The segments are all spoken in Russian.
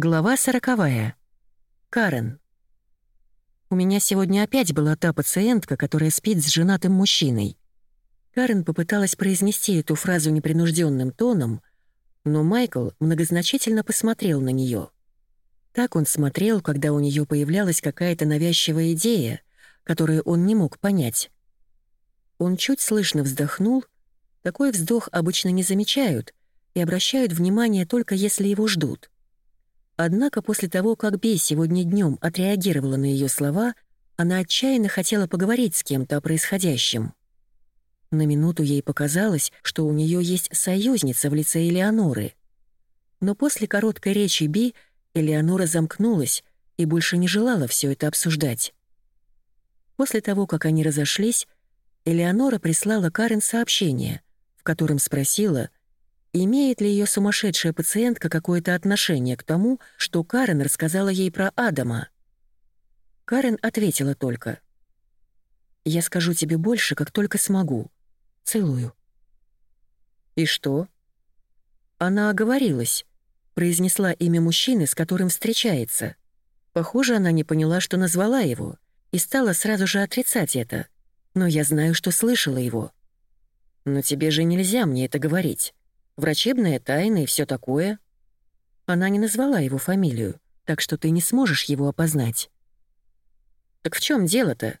Глава сороковая. Карен. У меня сегодня опять была та пациентка, которая спит с женатым мужчиной. Карен попыталась произнести эту фразу непринужденным тоном, но Майкл многозначительно посмотрел на нее. Так он смотрел, когда у нее появлялась какая-то навязчивая идея, которую он не мог понять. Он чуть слышно вздохнул, такой вздох обычно не замечают и обращают внимание только если его ждут — Однако после того, как Би сегодня днем отреагировала на ее слова, она отчаянно хотела поговорить с кем-то о происходящем. На минуту ей показалось, что у нее есть союзница в лице Элеоноры. Но после короткой речи Би Элеонора замкнулась и больше не желала все это обсуждать. После того, как они разошлись, Элеонора прислала Карен сообщение, в котором спросила — Имеет ли ее сумасшедшая пациентка какое-то отношение к тому, что Карен рассказала ей про Адама? Карен ответила только. «Я скажу тебе больше, как только смогу. Целую». «И что?» Она оговорилась, произнесла имя мужчины, с которым встречается. Похоже, она не поняла, что назвала его, и стала сразу же отрицать это. Но я знаю, что слышала его. «Но тебе же нельзя мне это говорить» врачебная тайна и все такое. Она не назвала его фамилию, так что ты не сможешь его опознать. Так в чем дело-то?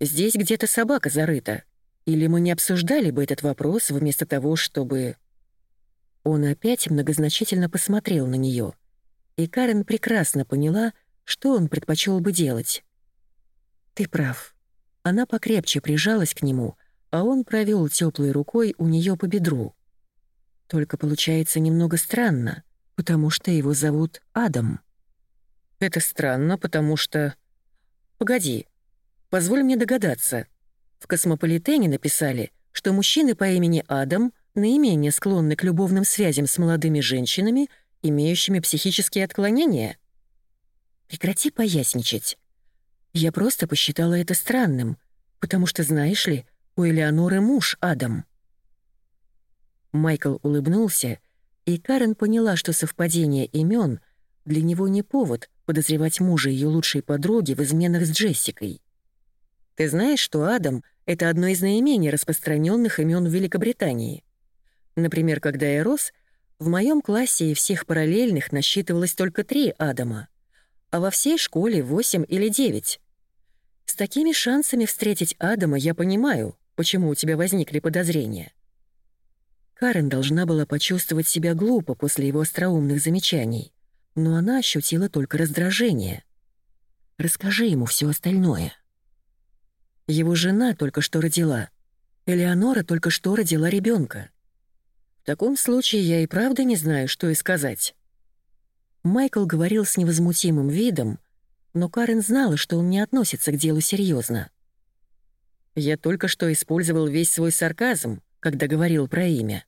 Здесь где-то собака зарыта. Или мы не обсуждали бы этот вопрос вместо того, чтобы... Он опять многозначительно посмотрел на нее, и Карен прекрасно поняла, что он предпочел бы делать. «Ты прав». Она покрепче прижалась к нему, а он провел теплой рукой у нее по бедру. Только получается немного странно, потому что его зовут Адам. Это странно, потому что... Погоди, позволь мне догадаться. В «Космополитене» написали, что мужчины по имени Адам наименее склонны к любовным связям с молодыми женщинами, имеющими психические отклонения. Прекрати поясничать. Я просто посчитала это странным, потому что, знаешь ли, у Элеоноры муж Адам. Майкл улыбнулся, и Карен поняла, что совпадение имен для него не повод подозревать мужа ее лучшей подруги в изменах с Джессикой. Ты знаешь, что Адам — это одно из наименее распространенных имен в Великобритании. Например, когда я рос, в моем классе и всех параллельных насчитывалось только три Адама, а во всей школе восемь или девять. С такими шансами встретить Адама я понимаю, почему у тебя возникли подозрения. Карен должна была почувствовать себя глупо после его остроумных замечаний, но она ощутила только раздражение. «Расскажи ему все остальное». Его жена только что родила. Элеонора только что родила ребенка. В таком случае я и правда не знаю, что и сказать. Майкл говорил с невозмутимым видом, но Карен знала, что он не относится к делу серьезно. Я только что использовал весь свой сарказм, когда говорил про имя.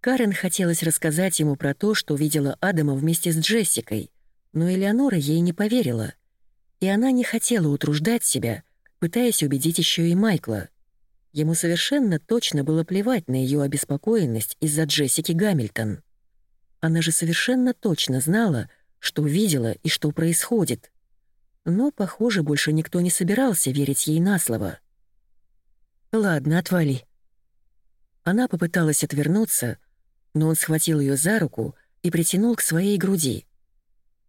Карен хотелось рассказать ему про то, что видела Адама вместе с Джессикой, но Элеонора ей не поверила, и она не хотела утруждать себя, пытаясь убедить еще и Майкла. Ему совершенно точно было плевать на ее обеспокоенность из-за Джессики Гамильтон. Она же совершенно точно знала, что видела и что происходит. Но, похоже, больше никто не собирался верить ей на слово. «Ладно, отвали», она попыталась отвернуться, но он схватил ее за руку и притянул к своей груди.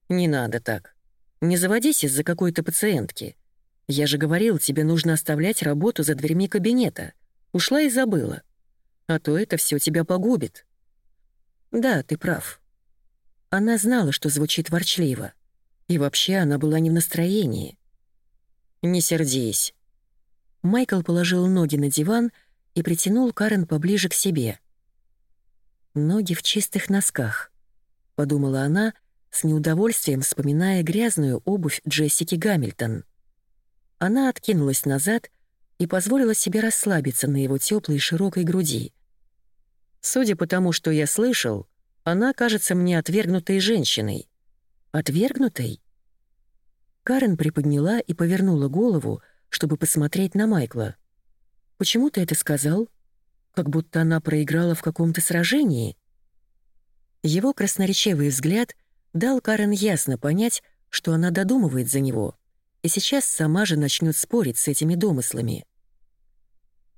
«Не надо так. Не заводись из-за какой-то пациентки. Я же говорил, тебе нужно оставлять работу за дверьми кабинета. Ушла и забыла. А то это все тебя погубит». «Да, ты прав». Она знала, что звучит ворчливо. И вообще она была не в настроении. «Не сердись». Майкл положил ноги на диван и притянул Карен поближе к себе. «Ноги в чистых носках», — подумала она, с неудовольствием вспоминая грязную обувь Джессики Гамильтон. Она откинулась назад и позволила себе расслабиться на его теплой широкой груди. «Судя по тому, что я слышал, она кажется мне отвергнутой женщиной». «Отвергнутой?» Карен приподняла и повернула голову, чтобы посмотреть на Майкла. Почему ты это сказал? Как будто она проиграла в каком-то сражении?» Его красноречивый взгляд дал Карен ясно понять, что она додумывает за него, и сейчас сама же начнет спорить с этими домыслами.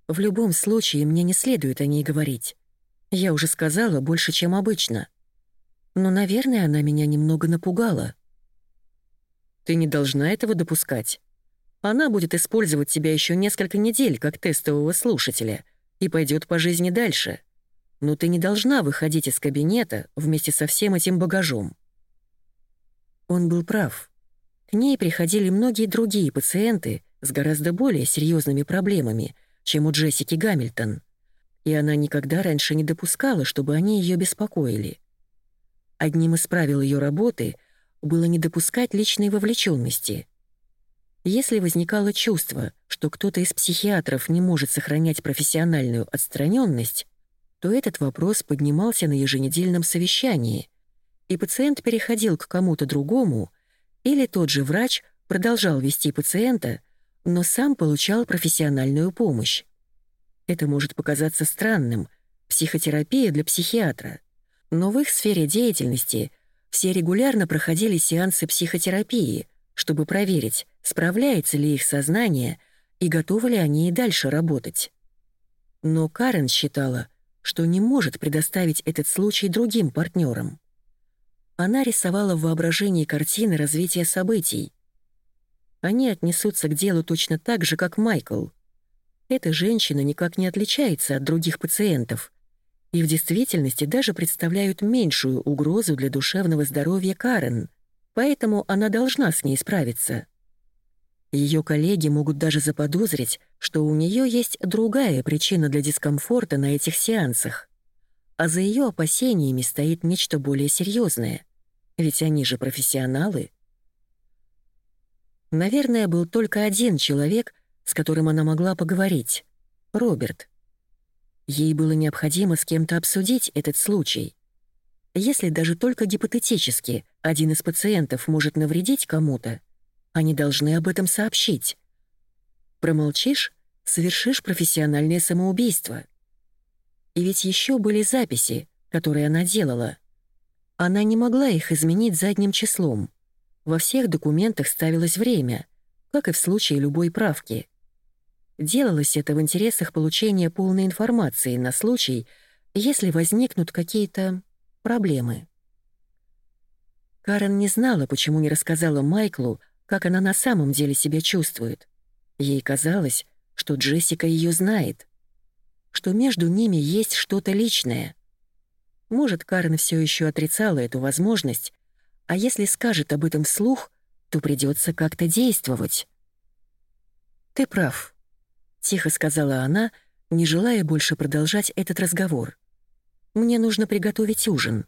В любом случае, мне не следует о ней говорить. Я уже сказала больше, чем обычно. Но, наверное, она меня немного напугала. Ты не должна этого допускать. Она будет использовать тебя еще несколько недель как тестового слушателя и пойдет по жизни дальше. Но ты не должна выходить из кабинета вместе со всем этим багажом. Он был прав. К ней приходили многие другие пациенты с гораздо более серьезными проблемами, чем у Джессики Гамильтон, и она никогда раньше не допускала, чтобы они ее беспокоили. Одним из правил ее работы было не допускать личной вовлеченности. Если возникало чувство, что кто-то из психиатров не может сохранять профессиональную отстраненность, то этот вопрос поднимался на еженедельном совещании — и пациент переходил к кому-то другому, или тот же врач продолжал вести пациента, но сам получал профессиональную помощь. Это может показаться странным, психотерапия для психиатра, но в их сфере деятельности все регулярно проходили сеансы психотерапии, чтобы проверить, справляется ли их сознание и готовы ли они и дальше работать. Но Карен считала, что не может предоставить этот случай другим партнерам. Она рисовала в воображении картины развития событий. Они отнесутся к делу точно так же, как Майкл. Эта женщина никак не отличается от других пациентов и в действительности даже представляют меньшую угрозу для душевного здоровья Карен, поэтому она должна с ней справиться. Ее коллеги могут даже заподозрить, что у нее есть другая причина для дискомфорта на этих сеансах, а за ее опасениями стоит нечто более серьезное. Ведь они же профессионалы. Наверное, был только один человек, с которым она могла поговорить — Роберт. Ей было необходимо с кем-то обсудить этот случай. Если даже только гипотетически один из пациентов может навредить кому-то, они должны об этом сообщить. Промолчишь — совершишь профессиональное самоубийство. И ведь еще были записи, которые она делала — она не могла их изменить задним числом. Во всех документах ставилось время, как и в случае любой правки. Делалось это в интересах получения полной информации на случай, если возникнут какие-то проблемы. Карен не знала, почему не рассказала Майклу, как она на самом деле себя чувствует. Ей казалось, что Джессика ее знает, что между ними есть что-то личное — может, Карен все еще отрицала эту возможность, а если скажет об этом вслух, то придется как-то действовать. «Ты прав», — тихо сказала она, не желая больше продолжать этот разговор. «Мне нужно приготовить ужин».